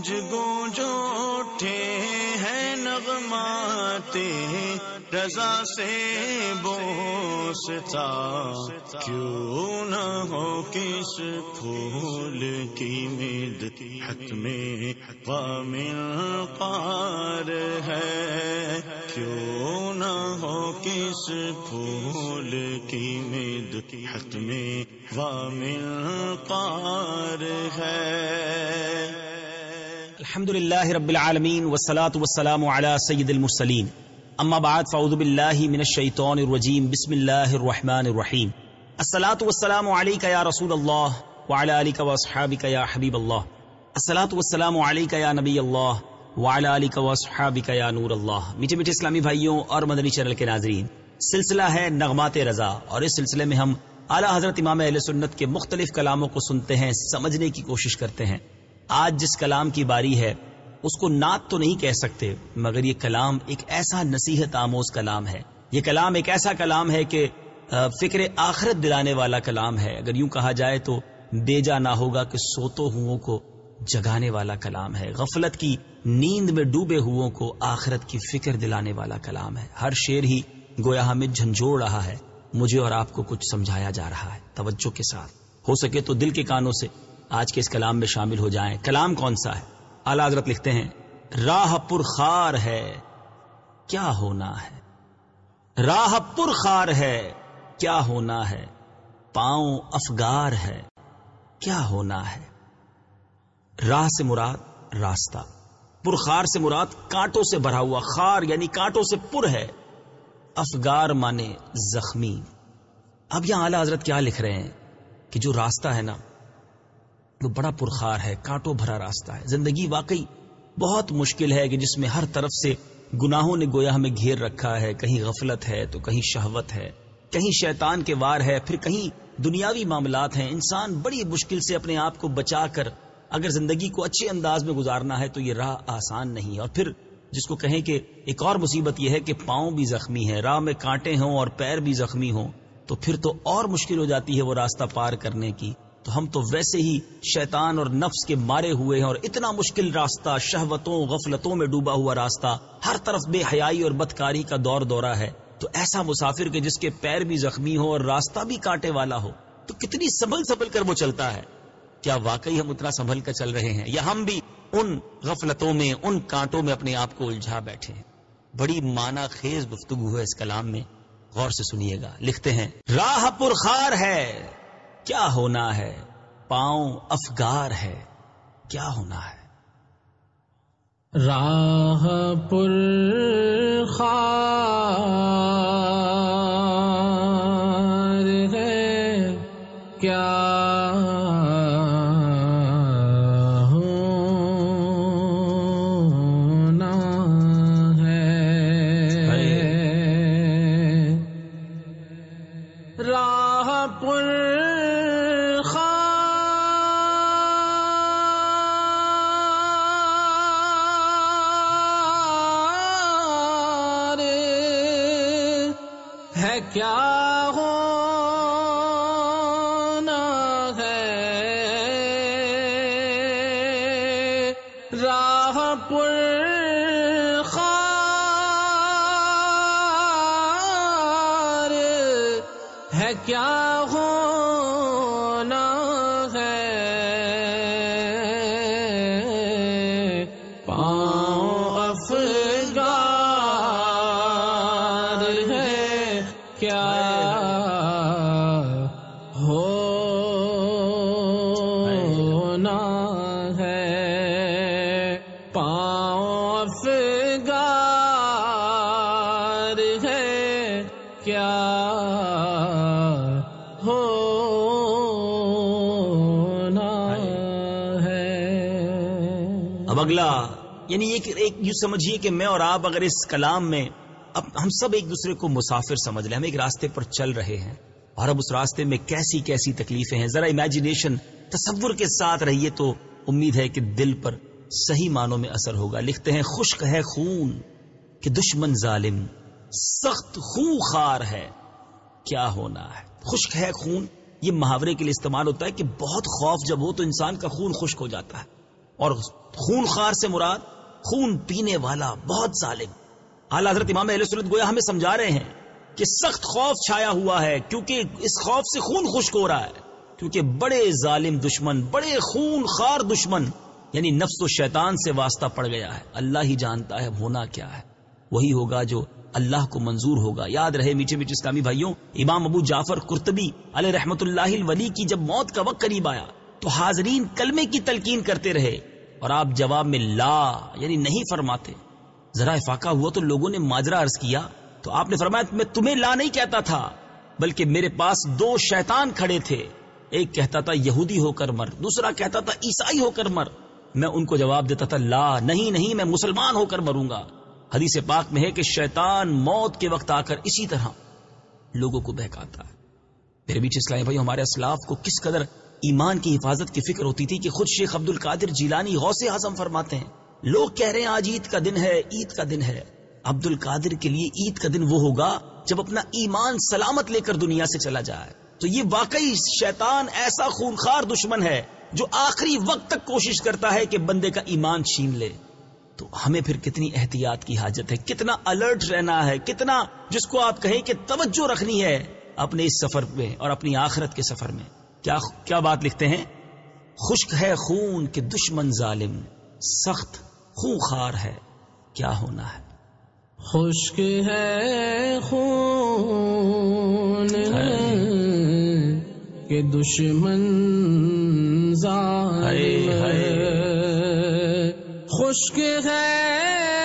گونج گونج اٹھے ہیں نغمات، رضا سے بوستا کیوں نہ ہو کس پھول کی مید حت میں وامل پار ہے۔ کیوں نہ ہو کس پھول کی مید حت میں وامل پار ہے۔ الحمد لله رب العالمين والصلاة والسلام على سيد المرسلين اما بعد، فاعوذ بالله من الشيطان الرجيم بسم الله الرحمن الرحيم الصلاة والسلام عليك يا رسول الله وعلى آلك واصحابك يا حبيب الله الصلاة والسلام عليك يا نبي الله وعلى آلك واصحابك يا نور الله میٹھے میٹھے اسلامی بھائیوں اور مدنی چینل کے ناظرین، سلسلہ ہے نغمات رضا اور اس سلسلے میں ہم اعلی حضرت امام اہل سنت کے مختلف کلاموں کو سنتے ہیں، سمجھنے کی کوشش کرتے ہیں۔ آج جس کلام کی باری ہے، اس کو نعت تو نہیں کہہ سکتے، مگر یہ کلام ایک ایسا نصیحت آموز کلام ہے۔ یہ کلام ایک ایسا کلام ہے کہ فکر آخرت دلانے والا کلام ہے۔ اگر یوں کہا جائے تو بے جا نہ ہوگا کہ سوتو ہوں کو جگانے والا کلام ہے۔ غفلت کی نیند میں ڈوبے ہوں کو آخرت کی فکر دلانے والا کلام ہے۔ ہر شیر ہی گویا ہمیں جھنجھوڑ رہا ہے۔ مجھے اور آپ کو کچھ سمجھایا جا رہا ہے۔ توجہ کے ساتھ۔ ہو سکے تو دل کے کانوں سے آج کے اس کلام میں شامل ہو جائیں۔ کلام کون سا ہے؟ اعلی حضرت لکھتے ہیں، راہ پر خار ہے، کیا ہونا ہے؟ راہ پر خار ہے، کیا ہونا ہے؟ پاؤں افگار ہے، کیا ہونا ہے؟ راہ سے مراد راستہ پرخار سے مراد کانٹوں سے بھرا ہوا خار یعنی کانٹوں سے پر ہے۔ افگار مانے زخمی۔ اب یہاں اعلی حضرت کیا لکھ رہے ہیں؟ کہ جو راستہ ہے نا وہ بڑا پرخار ہے، کانٹوں بھرا راستہ ہے۔ زندگی واقعی بہت مشکل ہے کہ جس میں ہر طرف سے گناہوں نے گویا ہمیں گھیر رکھا ہے۔ کہیں غفلت ہے تو کہیں شہوت ہے۔ کہیں شیطان کے وار ہے، پھر کہیں دنیاوی معاملات ہیں۔ انسان بڑی مشکل سے اپنے آپ کو بچا کر اگر زندگی کو اچھے انداز میں گزارنا ہے تو یہ راہ آسان نہیں اور پھر جس کو کہیں کہ ایک اور مصیبت یہ ہے کہ پاؤں بھی زخمی ہے راہ میں کانٹے ہوں اور پیر بھی زخمی ہوں، تو پھر تو اور مشکل ہو جاتی ہے وہ راستہ پار کرنے کی۔ تو ہم تو ویسے ہی شیطان اور نفس کے مارے ہوئے ہیں اور اتنا مشکل راستہ شہوتوں، غفلتوں میں ڈوبا ہوا راستہ ہر طرف بے حیائی اور بدکاری کا دور دورہ ہے۔ تو ایسا مسافر کے جس کے پیر بھی زخمی ہو اور راستہ بھی کانٹے والا ہو، تو کتنی سنبھل سنبھل کر وہ چلتا ہے۔ کیا واقعی ہم اتنا سنبھل کر چل رہے ہیں؟ یا ہم بھی ان غفلتوں میں، ان کانٹوں میں اپنے آپ کو الجھا بیٹھے ہیں؟ بڑی مانا خیز گفتگو ہے اس کلام میں۔ غور سے سنیے گا، لکھتے ہیں، راہ پرخار ہے۔ کیا ہونا ہے؟ پاؤں افگار ہے کیا ہونا ہے؟ راہ پر خواہ ہے کیا ہوں یعنی ایک یوں سمجھیے کہ میں اور آپ اگر اس کلام میں اب ہم سب ایک دوسرے کو مسافر سمجھ لیں، ہم ایک راستے پر چل رہے ہیں اور اب اس راستے میں کیسی کیسی تکلیفیں ہیں۔ ذرا امیجنیشن تصور کے ساتھ رہیے تو امید ہے کہ دل پر صحیح معنوں میں اثر ہوگا۔ لکھتے ہیں، خشک ہے خون، کہ دشمن ظالم، سخت خون خار ہے، کیا ہونا ہے؟ خشک ہے خون، یہ محاورے کے لیے استعمال ہوتا ہے کہ بہت خوف جب ہو تو انسان کا خون خشک ہو جاتا ہے۔ اور خون خار سے مراد خون پینے والا بہت ظالم۔ اعلی حضرت امام علیہ سنت گویا ہمیں سمجھا رہے ہیں کہ سخت خوف چھایا ہوا ہے کیونکہ اس خوف سے خون خشک ہو رہا ہے۔ کیونکہ بڑے ظالم دشمن، بڑے خون خار دشمن یعنی نفس و شیطان سے واسطہ پڑ گیا ہے۔ اللہ ہی جانتا ہے ہونا کیا ہے۔ وہی ہوگا جو اللہ کو منظور ہوگا۔ یاد رہے میٹھے میٹھے اسلامی بھائیوں، امام ابو جعفر کرتبی علیہ رحمت اللہ الولی کی جب موت کا وقت قریب آیا، تو حاضرین کلمے کی تلقین کرتے رہے۔ اور آپ جواب میں لا یعنی نہیں فرماتے۔ ذرا افاقہ ہوا تو لوگوں نے ماجرا عرض کیا، تو آپ نے فرمایا، میں تمہیں لا نہیں کہتا تھا، بلکہ میرے پاس دو شیطان کھڑے تھے۔ ایک کہتا تھا یہودی ہو کر مر، دوسرا کہتا تھا عیسائی ہو کر مر۔ میں ان کو جواب دیتا تھا، لا نہیں نہیں، میں مسلمان ہو کر مروں گا۔ حدیث پاک میں ہے کہ شیطان موت کے وقت آ کر اسی طرح لوگوں کو بہکاتا ہے۔ میرے بیچ اسلام بھائی، ہمارے اسلاف کو کس قدر ایمان کی حفاظت کی فکر ہوتی تھی کہ خود شیخ عبد القادر جیلانی غوث اعظم فرماتے ہیں۔ لوگ کہہ رہے ہیں آج عید کا دن ہے، عید کا دن ہے۔ عبد القادر کے لیے عید کا دن وہ ہوگا جب اپنا ایمان سلامت لے کر دنیا سے چلا جائے۔ تو یہ واقعی شیطان ایسا خونخوار دشمن ہے جو آخری وقت تک کوشش کرتا ہے کہ بندے کا ایمان چھین لے۔ تو ہمیں پھر کتنی احتیاط کی حاجت ہے، کتنا الرٹ رہنا ہے، کتنا جس کو آپ کہیں کہ توجہ رکھنی ہے اپنے اس سفر میں اور اپنی آخرت کے سفر میں۔ کیا کیا بات لکھتے ہیں؟ خشک ہے خون کے دشمن ظالم سخت خون خار ہے کیا ہونا ہے؟ خشک ہے خون کے دشمن ظالم خشک ہے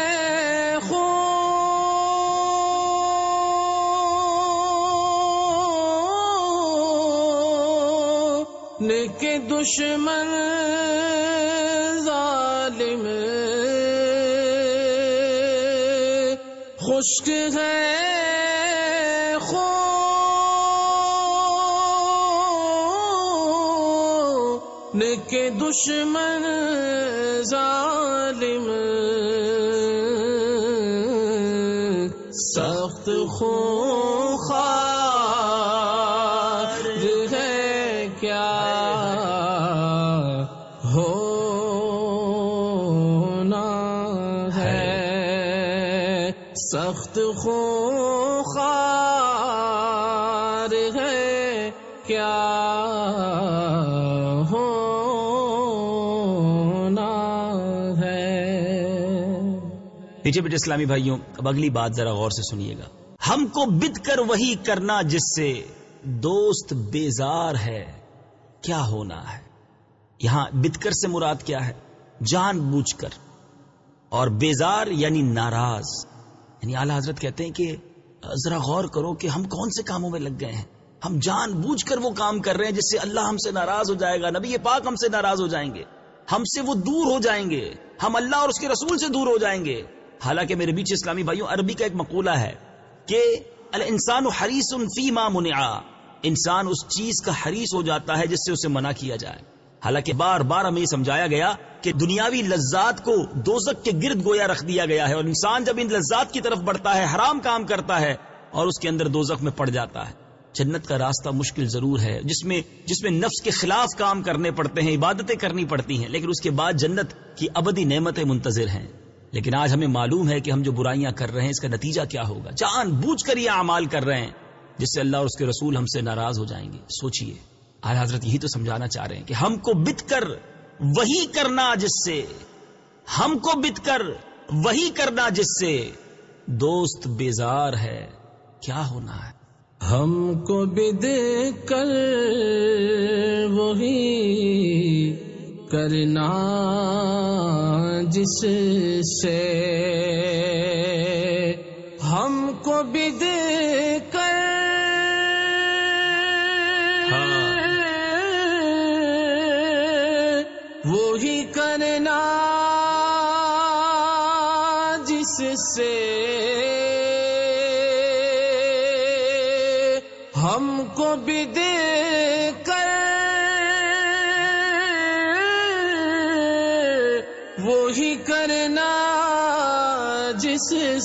دشمن ظالم خشک ہے خون کے دشمن ظالم سخت خار سخت خار ہے، کیا ہونا ہے؟ پیچھے پیچھے اسلامی بھائیوں، اب اگلی بات ذرا غور سے سنیے گا۔ ہم کو بت کر وہی کرنا جس سے دوست بیزار ہے، کیا ہونا ہے؟ یہاں بت کر سے مراد کیا ہے؟ جان بوجھ کر۔ اور بیزار یعنی ناراض۔ یعنی اعلی حضرت کہتے ہیں کہ ذرا غور کرو کہ ہم کون سے کاموں میں لگ گئے ہیں۔ ہم جان بوجھ کر وہ کام کر رہے ہیں جس سے اللہ ہم سے ناراض ہو جائے گا، نبی پاک ہم سے ناراض ہو جائیں گے۔ ہم سے وہ دور ہو جائیں گے۔ ہم اللہ اور اس کے رسول سے دور ہو جائیں گے۔ حالانکہ میرے بیچ اسلامی بھائیوں، عربی کا ایک مقولہ ہے کہ، الانسان حریص فی ما منع انسان اس چیز کا حریص ہو جاتا ہے جس سے اسے منع کیا جائے۔ حالانکہ بار بار ہمیں یہ سمجھایا گیا کہ دنیاوی لذات کو دوزک کے گرد گویا رکھ دیا گیا ہے اور انسان جب ان لذات کی طرف بڑھتا ہے، حرام کام کرتا ہے اور اس کے اندر دوزخ میں پڑ جاتا ہے۔ جنت کا راستہ مشکل ضرور ہے، جس میں جس میں نفس کے خلاف کام کرنے پڑتے ہیں، عبادتیں کرنی پڑتی ہیں، لیکن اس کے بعد جنت کی ابدی نعمتیں منتظر ہیں۔ لیکن آج ہمیں معلوم ہے کہ ہم جو برائیاں کر رہے ہیں، اس کا نتیجہ کیا ہوگا؟ جان بوجھ کر یہ اعمال کر رہے ہیں، جس سے اللہ اور اس کے رسول ہم سے ناراض ہو جائیں گے۔ سوچئے۔ آج حضرت یہی تو سمجھانا چاہ رہے ہیں کہ ہم کو بت کر وہی کرنا جس سے، ہم کو بت کر وہی کرنا جس سے دوست بیزار ہے، کیا ہونا ہے؟ ہم کو بد کر وہی کرنا جس سے، ہم کو بد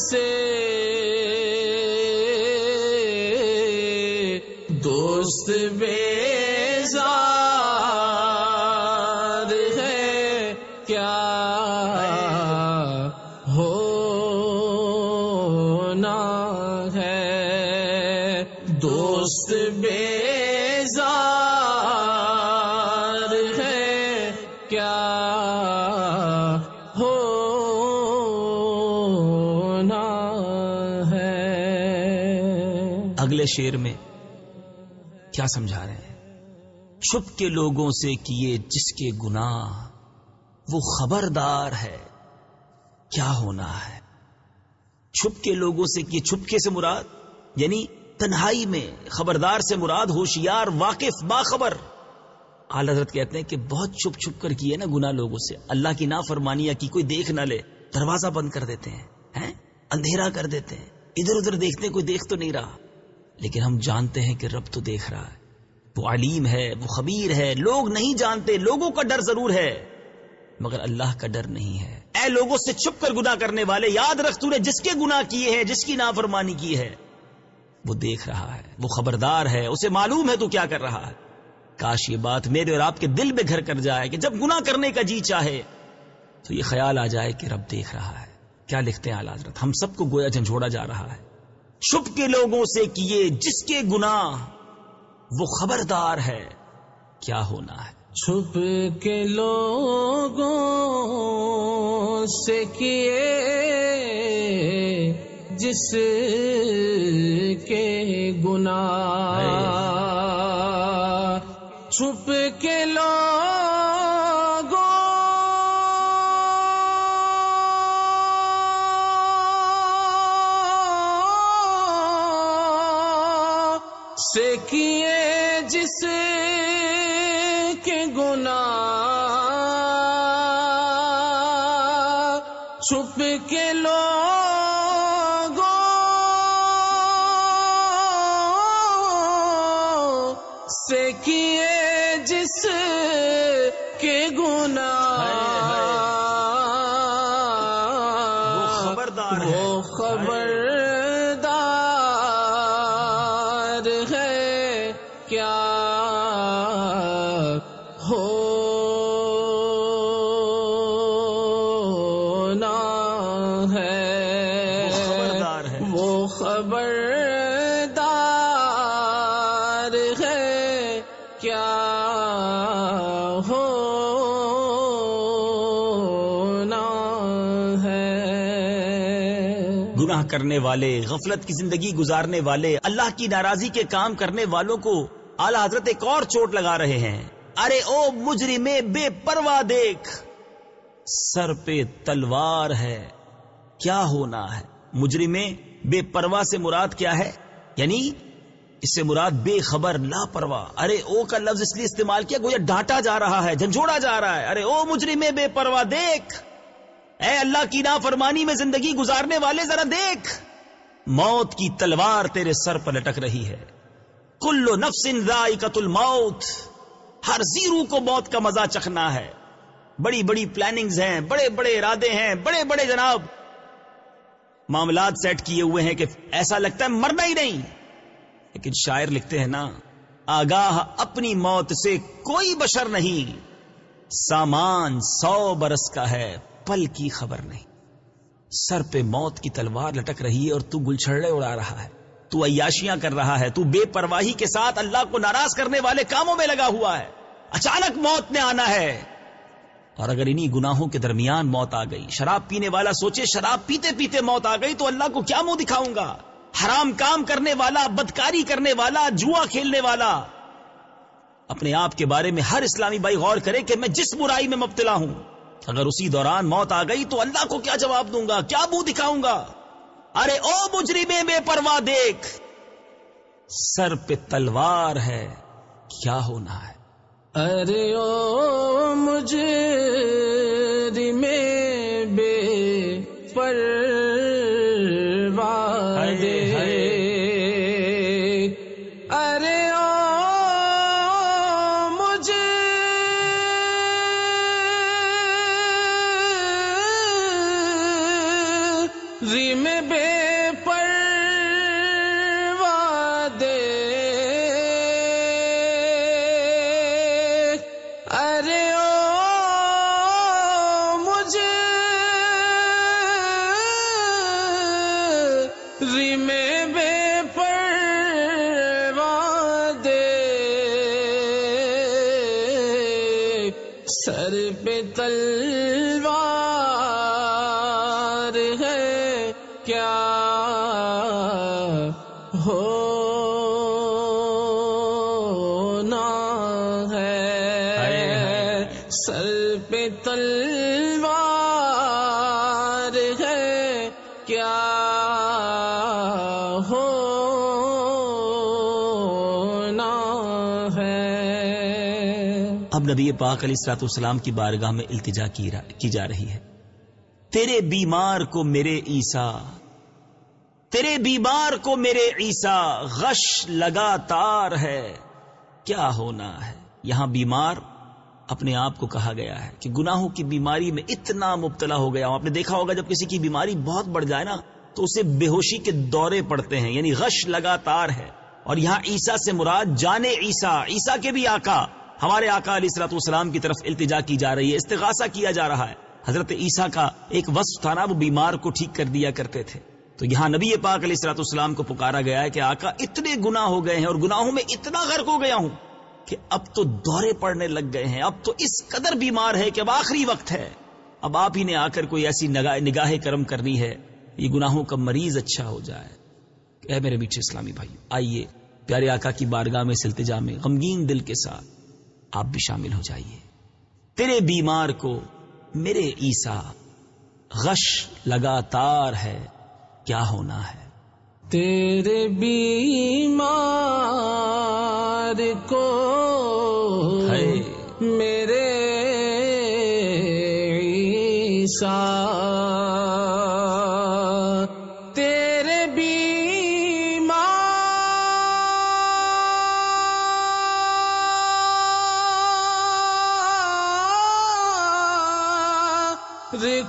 سے دوست میں شیر میں کیا سمجھا رہے ہیں؟ چھپ کے لوگوں سے کیے جس کے گناہ، وہ خبردار ہے، کیا ہونا ہے؟ چھپ کے لوگوں سے کیے چھپکے سے مراد؟ یعنی تنہائی میں خبردار سے مراد، ہوشیار، واقف، باخبر۔ اعلی حضرت کہتے ہیں کہ بہت چھپ چھپ کر کیے نا گنا لوگوں سے۔ اللہ کی نافرمانیاں کی کوئی دیکھ نہ لے، دروازہ بند کر دیتے ہیں ہیں؟ اندھیرا کر دیتے ہیں۔ ادھر ادھر دیکھتے کوئی دیکھ تو نہیں رہا۔ لیکن ہم جانتے ہیں کہ رب تو دیکھ رہا ہے۔ وہ علیم ہے، وہ خبیر ہے۔ لوگ نہیں جانتے، لوگوں کا ڈر ضرور ہے۔ مگر اللہ کا ڈر نہیں ہے۔ اے لوگوں سے چھپ کر گنا کرنے والے، یاد رکھ تو نے جس کے گنا کیے ہیں، جس کی نافرمانی کی ہے۔ وہ دیکھ رہا ہے، وہ خبردار ہے، اسے معلوم ہے تو کیا کر رہا ہے۔ کاش یہ بات میرے اور آپ کے دل میں گھر کر جائے کہ جب گنا کرنے کا جی چاہے، تو یہ خیال آ جائے کہ رب دیکھ رہا ہے۔ کیا لکھتے ہیں حضرت؟ ہم سب کو گویا جھنجھوڑا جا رہا ہے۔ چھپ کے لوگوں سے کیے جس کے گناہ وہ خبردار ہے کیا ہونا ہے؟ چھپ کے لوگوں سے کیے جس کے گنا چھپ کے لوگوں سے کیے کیا ہونا ہے؟ گناہ کرنے والے، غفلت کی زندگی گزارنے والے، اللہ کی ناراضی کے کام کرنے والوں کو اعلی حضرت ایک اور چوٹ لگا رہے ہیں۔ ارے او مجرم، بے پرواہ دیکھ۔ سر پہ تلوار ہے۔ کیا ہونا ہے؟ مجرم، بے پرواہ سے مراد کیا ہے؟ یعنی اس سے مراد بے خبر، لاپرواہ۔ ارے، او کا لفظ اس لیے استعمال کیا، گویا ڈانٹا جا رہا ہے، جھنجھوڑا جا رہا ہے۔ ارے، او مجرم بے پرواہ، دیکھ۔ اے اللہ کی نافرمانی میں زندگی گزارنے والے، ذرا دیکھ۔ موت کی تلوار تیرے سر پر لٹک رہی ہے۔ کلو نفس ذائقۃ الموت۔ ہر زیرو کو موت کا مزہ چکھنا ہے۔ بڑی بڑی پلاننگز ہیں، بڑے بڑے ارادے ہیں، بڑے بڑے جناب۔ معاملات سیٹ کیے ہوئے ہیں کہ ایسا لگتا ہے مرنا ہی نہیں۔ لیکن شاعر لکھتے ہیں نا، آگاہ اپنی موت سے کوئی بشر نہیں، سامان سو برس کا ہے، پل کی خبر نہیں۔ سر پہ موت کی تلوار لٹک رہی ہے اور تو گلچھڑے اڑا رہا ہے۔ تو عیاشیاں کر رہا ہے، تو بے پرواہی کے ساتھ اللہ کو ناراض کرنے والے کاموں میں لگا ہوا ہے۔ اچانک موت نے آنا ہے۔ اور اگر انہی گناہوں کے درمیان موت آ گئی، شراب پینے والا سوچے شراب پیتے پیتے موت آ گئی، تو اللہ کو کیا منہ دکھاؤں گا؟ حرام کام کرنے والا، بدکاری کرنے والا، جوا کھیلنے والا۔ اپنے آپ کے بارے میں ہر اسلامی بھائی غور کرے کہ میں جس برائی میں مبتلا ہوں، اگر اسی دوران موت آ گئی تو اللہ کو کیا جواب دوں گا؟ کیا منہ دکھاؤں گا؟ ارے او مجرم بے پرواہ دیکھ۔ سر پہ تلوار ہے، کیا ہونا ہے؟ ارے او مجھے پہ تلوار ہے، کیا اب نبی پاک علیہ السلاط والسلام کی بارگاہ میں التجا کی جا رہی ہے۔ تیرے بیمار کو میرے عیسا تیرے بیمار کو میرے عیسا غش لگاتار ہے، کیا ہونا ہے؟ یہاں بیمار اپنے آپ کو کہا گیا ہے کہ گناہوں کی بیماری میں اتنا مبتلا ہو گیا ہوں۔ آپ نے دیکھا ہوگا جب کسی کی بیماری بہت بڑھ جائے نا، تو اسے بے ہوشی کے دورے پڑتے ہیں یعنی غش لگاتار ہے۔ اور یہاں عیسا سے مراد جانے عیسا عیسا کے بھی آقا۔ ہمارے آقا علیہ السلاط والسلام کی طرف التجا کی جا رہی ہے، استغاثہ کیا جا رہا ہے۔ حضرت عیسیٰ کا ایک وصف تھا نا، وہ بیمار کو ٹھیک کر دیا کرتے تھے۔ تو یہاں نبی پاک علیہ السلاط والسلام کو پکارا گیا ہے کہ آقا اتنے گنا ہو گئے ہیں اور گناہوں میں اتنا غرق ہو گیا ہوں۔ کہ اب تو دورے پڑنے لگ گئے ہیں، اب تو اس قدر بیمار ہے کہ اب آخری وقت ہے۔ اب آپ ہی نے آ کر کوئی ایسی نگاہ کرم کرنی ہے، یہ گناہوں کا مریض اچھا ہو جائے۔ اے میرے میٹھے اسلامی بھائی آئیے پیارے آقا کی بارگاہ میں سلتجا میں غمگین دل کے ساتھ آپ بھی شامل ہو جائیے۔ تیرے بیمار کو میرے عیسا غش لگاتار ہے، کیا ہونا ہے؟ تیرے بیمار کو میرے عیسا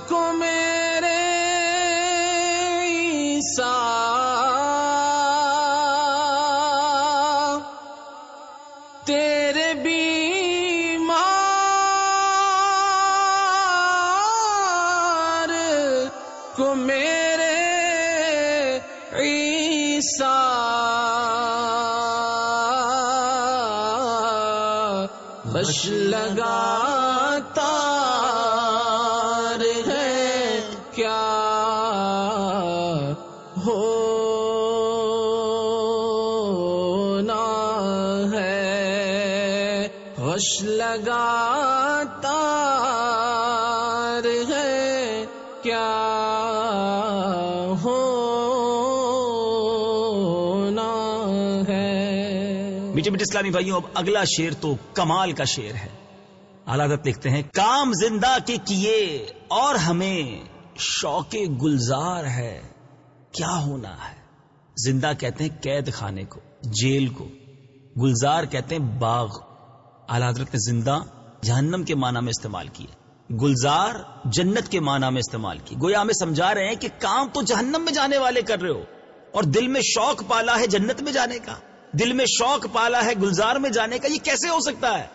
کو میرے بش لگاتا لگاتا ہے؟ کیا ہو نا ہے؟ میٹھے میٹھے اسلامی بھائیوں، اب اگلا شیر تو کمال کا شیر ہے۔ علادت لکھتے ہیں، کام زندہ کے کیے اور ہمیں شوق گلزار ہے، کیا ہونا ہے؟ زندہ کہتے ہیں قید خانے کو، جیل کو، گلزار کہتے ہیں باغ۔ اعلی حضرت نے زندہ جہنم کے معنی میں استعمال کیے، گلزار جنت کے معنی میں استعمال کی گویا ہمیں سمجھا رہے ہیں کہ کام تو جہنم میں جانے والے کر رہے ہو، اور دل میں شوق پالا ہے جنت میں جانے کا۔ دل میں شوق پالا ہے گلزار میں جانے کا، یہ کیسے ہو سکتا ہے؟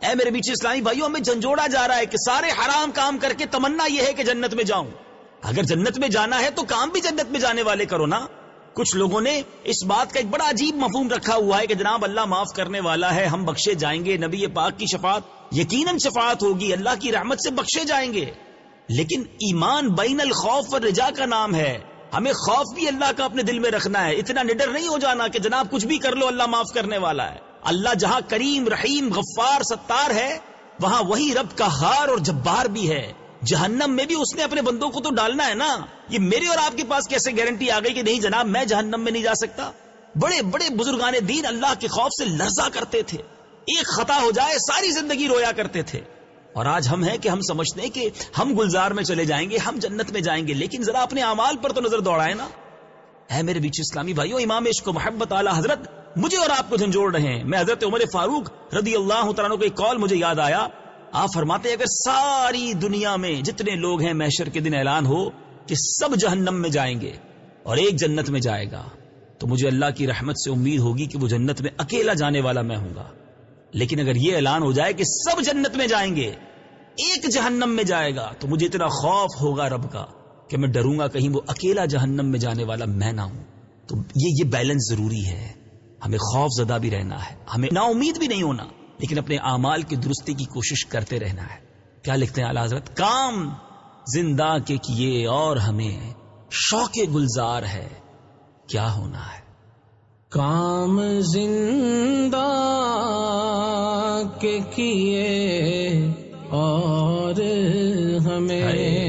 اے میرے بیچ اسلامی بھائیوں ہمیں جھنجھوڑا جا رہا ہے کہ سارے حرام کام کر کے تمنا یہ ہے کہ جنت میں جاؤں۔ اگر جنت میں جانا ہے تو کام بھی جنت میں جانے والے کرو نا۔ کچھ لوگوں نے اس بات کا ایک بڑا عجیب مفہوم رکھا ہوا ہے کہ جناب اللہ معاف کرنے والا ہے، ہم بخشے جائیں گے، نبی پاک کی شفاعت، یقیناً شفاعت ہوگی، اللہ کی رحمت سے بخشے جائیں گے۔ لیکن ایمان بین الخوف اور رجا کا نام ہے۔ ہمیں خوف بھی اللہ کا اپنے دل میں رکھنا ہے۔ اتنا نڈر نہیں ہو جانا کہ جناب کچھ بھی کر لو، اللہ معاف کرنے والا ہے۔ اللہ جہاں کریم، رحیم، غفار، ستار ہے، وہاں وہی رب کا ہار اور جبار بھی ہے۔ جہنم میں بھی اس نے اپنے بندوں کو تو ڈالنا ہے نا۔ یہ میرے اور آپ کے پاس کیسے گارنٹی آ گئی کہ نہیں جناب، میں جہنم میں نہیں جا سکتا؟ بڑے بڑے بزرگان دین اللہ کے خوف سے لرزا کرتے تھے۔ ایک خطا ہو جائے، ساری زندگی رویا کرتے تھے۔ اور آج ہم ہیں کہ ہم سمجھتے ہیں کہ ہم گلزار میں چلے جائیں گے، ہم جنت میں جائیں گے، لیکن ذرا اپنے اعمال پر تو نظر دوڑائے نا۔ اے میرے بیچ اسلامی بھائیوں امام عشق و محبت اعلی حضرت مجھے اور آپ کو جھنجھوڑ رہے ہیں۔ میں حضرت عمر فاروق رضی اللہ تعالیٰ کو ایک کال مجھے یاد آیا۔ آپ فرماتے اگر ساری دنیا میں جتنے لوگ ہیں محشر کے دن اعلان ہو کہ سب جہنم میں جائیں گے اور ایک جنت میں جائے گا، تو مجھے اللہ کی رحمت سے امید ہوگی کہ وہ جنت میں اکیلا جانے والا میں ہوں گا۔ لیکن اگر یہ اعلان ہو جائے کہ سب جنت میں جائیں گے، ایک جہنم میں جائے گا، تو مجھے اتنا خوف ہوگا رب کا کہ میں ڈروں گا کہیں وہ اکیلا جہنم میں جانے والا میں نہ ہوں۔ تو یہ یہ بیلنس ضروری ہے۔ ہمیں خوف زدہ بھی رہنا ہے ہمیں نا امید بھی نہیں ہونا لیکن اپنے اعمال کی درستی کی کوشش کرتے رہنا ہے۔ کیا لکھتے ہیں حضرت؟ کام زندہ کے کیے اور ہمیں شوق گلزار ہے کیا ہونا ہے؟ کام زندہ کے کیے اور ہمیں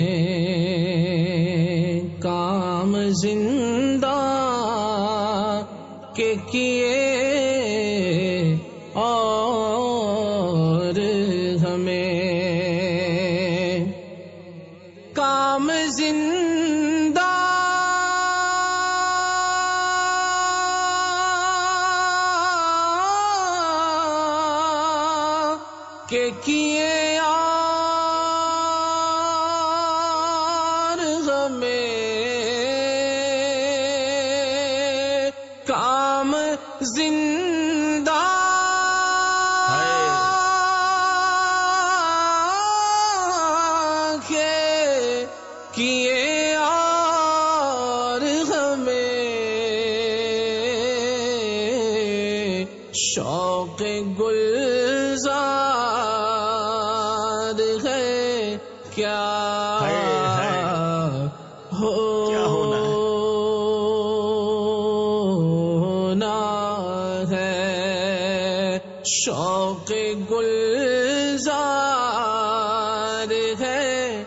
ہے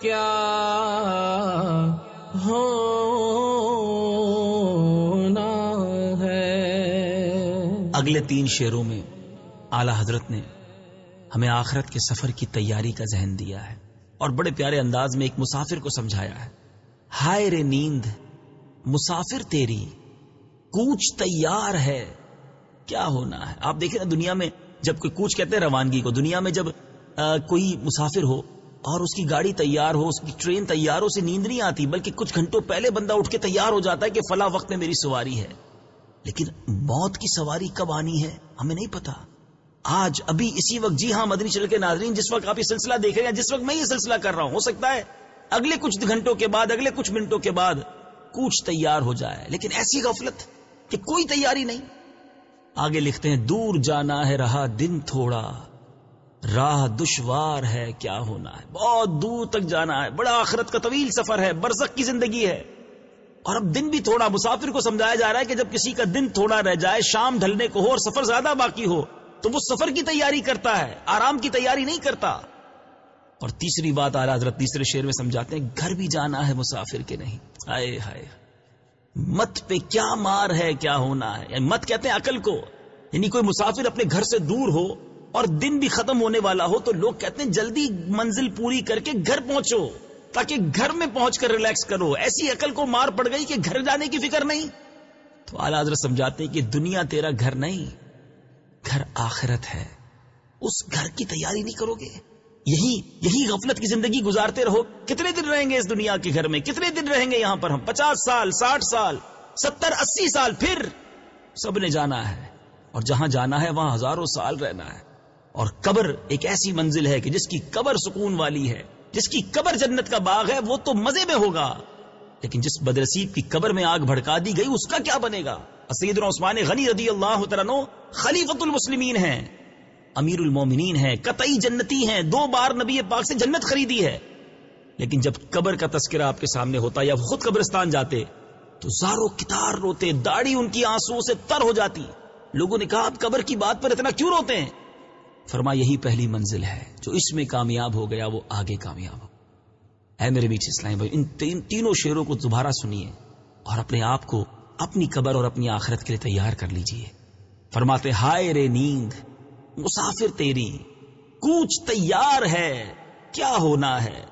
کیا ہونا ہے؟ اگلے تین شعروں میں اعلی حضرت نے ہمیں آخرت کے سفر کی تیاری کا ذہن دیا ہے اور بڑے پیارے انداز میں ایک مسافر کو سمجھایا ہے۔ ہائے رے نیند، مسافر تیری، کوچ تیار ہے، کیا ہونا ہے؟ آپ دیکھیں نا دنیا میں جب کوئی کوچ کہتے ہیں روانگی کو، دنیا میں جب کوئی مسافر ہو اور اس کی گاڑی تیار ہو، اس کی ٹرین تیار ہو، اسے نیند نہیں آتی، بلکہ کچھ گھنٹوں پہلے بندہ اٹھ کے تیار ہو جاتا ہے کہ فلاں وقت میں میری سواری ہے۔ لیکن موت کی سواری کب آنی ہے، ہمیں نہیں پتا۔ آج، ابھی، اسی وقت جی ہاں مدنی چل کے ناظرین، جس وقت آپ یہ سلسلہ دیکھ رہے ہیں، جس وقت میں یہ سلسلہ کر رہا ہوں، ہو سکتا ہے اگلے کچھ گھنٹوں کے بعد، اگلے کچھ منٹوں کے بعد کوچ تیار ہو جائے۔ لیکن ایسی غفلت کہ کوئی تیاری نہیں۔ آگے لکھتے ہیں، دور جانا ہے رہا دن تھوڑا۔ راہ دشوار ہے، کیا ہونا ہے؟ بہت دور تک جانا ہے۔ بڑا آخرت کا طویل سفر ہے، برزخ کی زندگی ہے۔ اور اب دن بھی تھوڑا مسافر کو سمجھایا جا رہا ہے کہ جب کسی کا دن تھوڑا رہ جائے، شام ڈھلنے کو ہو اور سفر زیادہ باقی ہو، تو وہ سفر کی تیاری کرتا ہے، آرام کی تیاری نہیں کرتا۔ اور تیسری بات آ حضرت تیسرے شعر میں سمجھاتے ہیں، گھر بھی جانا ہے مسافر کے نہیں۔ ہائے ہائے۔ مت پہ کیا مار ہے، کیا ہونا ہے؟ یعنی مت کہتے ہیں عقل کو یعنی کوئی مسافر اپنے گھر سے دور ہو اور دن بھی ختم ہونے والا ہو تو لوگ کہتے ہیں جلدی منزل پوری کر کے گھر پہنچو، تاکہ گھر میں پہنچ کر ریلیکس کرو۔ ایسی عقل کو مار پڑ گئی کہ گھر جانے کی فکر نہیں۔ تو اعلی حضرت سمجھاتے ہیں کہ دنیا تیرا گھر نہیں، گھر آخرت ہے۔ اس گھر کی تیاری نہیں کرو گے۔ یہی یہی غفلت کی زندگی گزارتے رہو۔ کتنے دن رہیں گے اس دنیا کے گھر میں؟ کتنے دن رہیں گے یہاں پر ہم؟ پچاس سال، ساٹھ سال، ستر، اسی سال، پھر سب نے جانا ہے۔ اور جہاں جانا ہے، وہاں ہزاروں سال رہنا ہے۔ اور قبر ایک ایسی منزل ہے کہ جس کی قبر سکون والی ہے، جس کی قبر جنت کا باغ ہے، وہ تو مزے میں ہوگا۔ لیکن جس بدرسیب کی قبر میں آگ بھڑکا دی گئی، اس کا کیا بنے گا؟ سیدنا عثمان غنی رضی اللہ تعالیٰ خلیفت المسلمین ہیں۔ امیر المومنین ہیں، قطعی جنتی ہیں، دو بار نبی پاک سے جنت خریدی ہے۔ لیکن جب قبر کا تذکرہ آپ کے سامنے ہوتا یا خود قبرستان جاتے، تو زارو کتار روتے، داڑھی ان کی آنسو سے تر ہو جاتی۔ لوگوں نے کہا آپ قبر کی بات پر اتنا کیوں روتے ہیں؟ فرما، یہی پہلی منزل ہے جو اس میں کامیاب ہو گیا، وہ آگے کامیاب ہو۔ اے میرے میٹھے اسلام بھائی، ان تین، تینوں شعروں کو دوبارہ سنیے اور اپنے آپ کو اپنی قبر اور اپنی آخرت کے لیے تیار کر لیجیے۔ فرماتے، ہائے رے نیند، مسافر تیری، کوچ تیار ہے، کیا ہونا ہے؟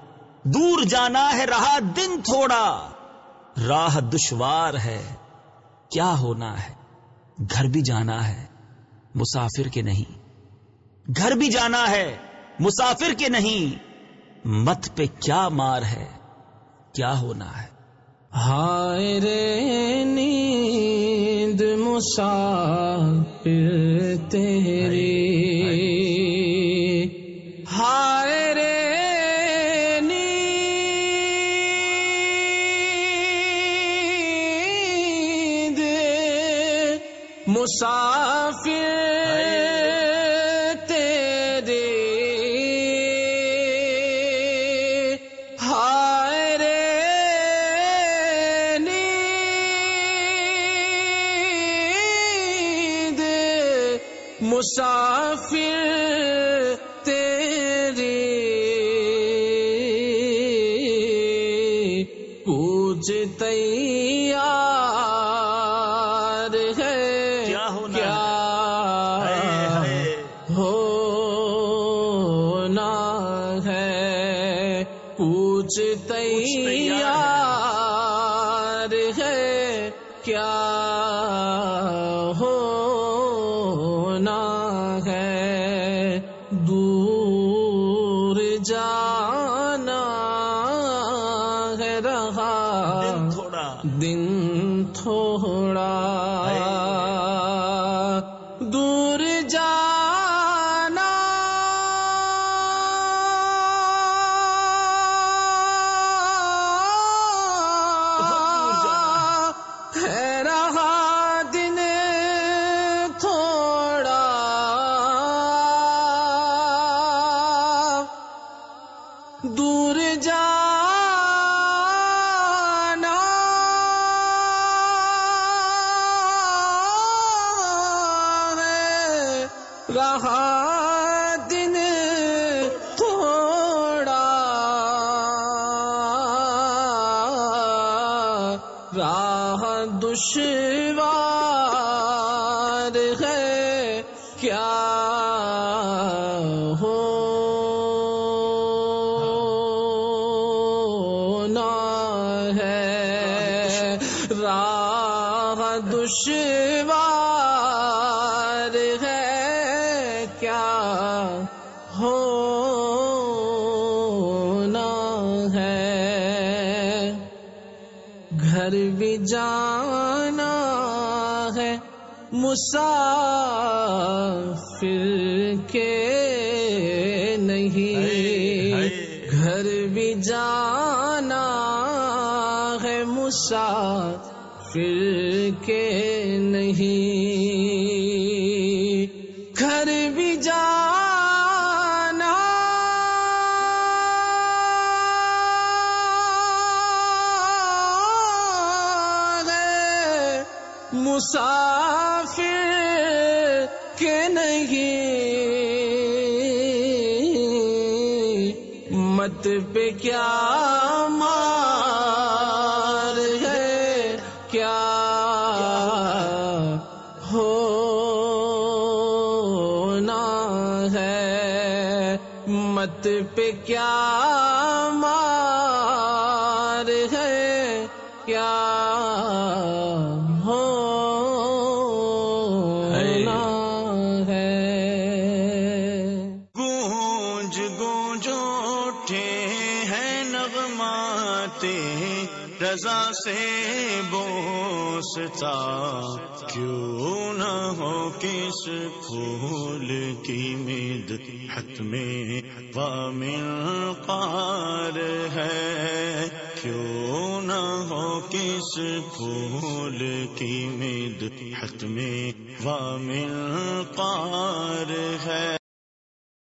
دور جانا ہے، رہا دن تھوڑا، راہ دشوار ہے، کیا ہونا ہے؟ گھر بھی جانا ہے، مسافر کے نہیں۔ گھر بھی جانا ہے، مسافر کے نہیں، مت پہ کیا مار ہے، کیا ہونا ہے؟ ہائے رے نیند مسافر تیری۔ مسافر کیا ہونا ہے؟ گھر بھی جانا ہے مسافر کے نہیں۔ گھر بھی جانا ہے مسافر کے نہیں مت پہ کیا مار ہے؟ کیا ہونا ہے؟ مت پہ کیا کیوں نہ ہو کس پھول کی مد حت میں وامل پار ہے؟ کیوں نہ ہو کس پھول کی مد حت میں وامل پار